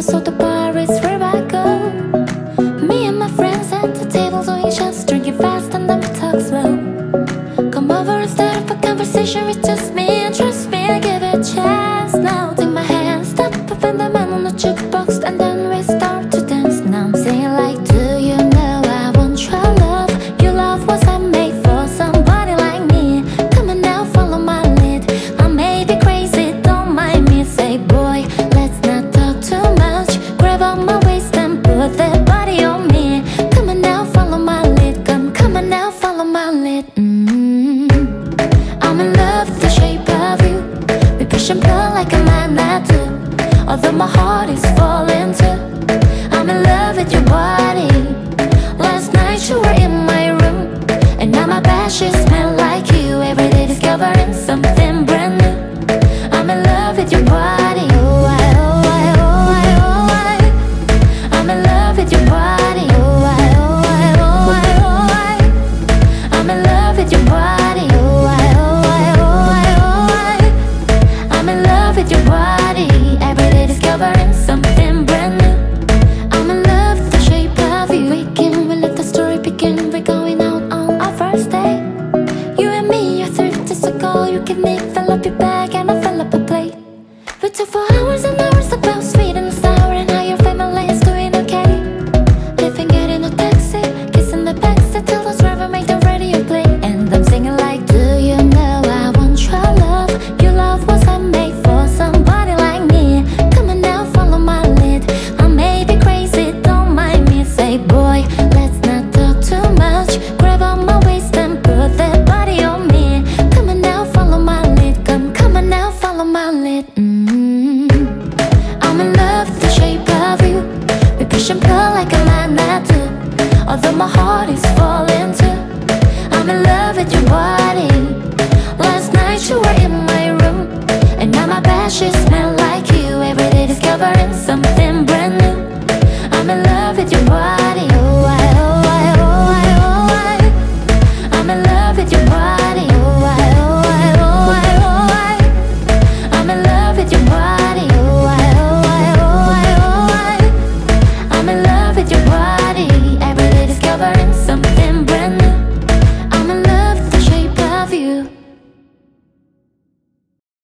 So the bar, it's where I go. Me and my friends at the table doing shots Drinking fast and then we talk slow. Come over and start up a conversation We just me. it mm -hmm. I'm in love with the shape of you. We push and pull like a magnet do. Although my heart is falling too. I'm in love with your body. You can make fill up your bag and I'll push and pull like a man I do. Although my heart is falling too. I'm in love with your body. Last night you were in my room And now my bed sheets smell like you. Every day discovering something